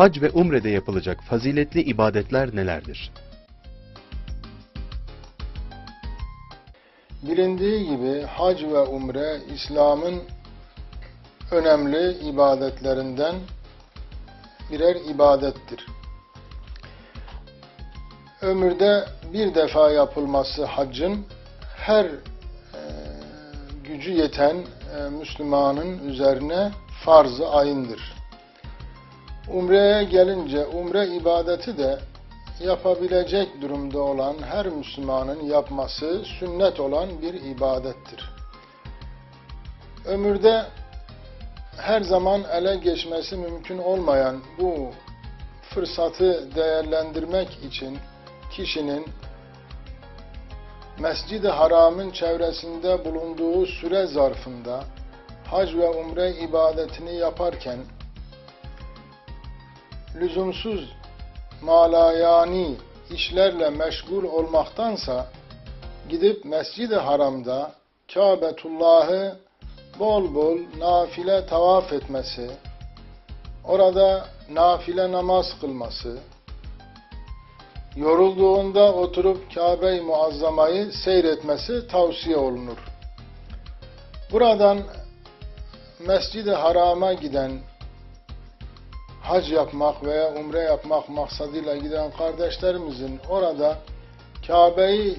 Hac ve umrede yapılacak faziletli ibadetler nelerdir? Bilindiği gibi hac ve umre İslam'ın önemli ibadetlerinden birer ibadettir. Ömürde bir defa yapılması haccın her e, gücü yeten e, Müslümanın üzerine farz-ı ayındır. Umreye gelince umre ibadeti de yapabilecek durumda olan her Müslümanın yapması sünnet olan bir ibadettir. Ömürde her zaman ele geçmesi mümkün olmayan bu fırsatı değerlendirmek için kişinin Mescid-i Haram'ın çevresinde bulunduğu süre zarfında hac ve umre ibadetini yaparken lüzumsuz malayani işlerle meşgul olmaktansa gidip Mescid-i Haram'da Kâbetullah'ı bol bol nafile tavaf etmesi, orada nafile namaz kılması, yorulduğunda oturup Kabe-i Muazzama'yı seyretmesi tavsiye olunur. Buradan Mescid-i Haram'a giden hac yapmak veya umre yapmak maksadıyla giden kardeşlerimizin orada Kabe'yi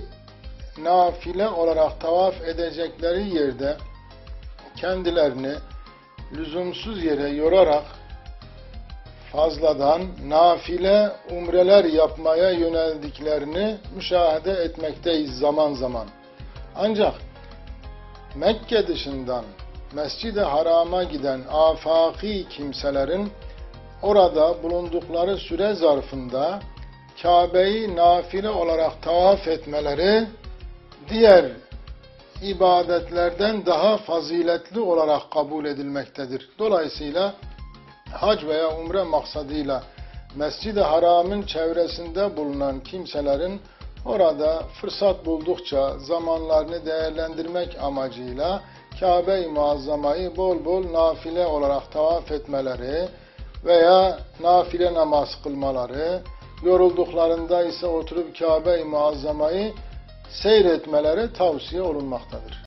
nafile olarak tavaf edecekleri yerde kendilerini lüzumsuz yere yorarak fazladan nafile umreler yapmaya yöneldiklerini müşahede etmekteyiz zaman zaman. Ancak Mekke dışından Mescid-i Haram'a giden afaki kimselerin orada bulundukları süre zarfında Kabe'yi nafile olarak tavaf etmeleri diğer ibadetlerden daha faziletli olarak kabul edilmektedir. Dolayısıyla hac veya umre maksadıyla Mescid-i Haram'ın çevresinde bulunan kimselerin orada fırsat buldukça zamanlarını değerlendirmek amacıyla Kabe-i Muazzama'yı bol bol nafile olarak tavaf etmeleri veya nafile namaz kılmaları, yorulduklarında ise oturup Kabe-i Muazzama'yı seyretmeleri tavsiye olunmaktadır.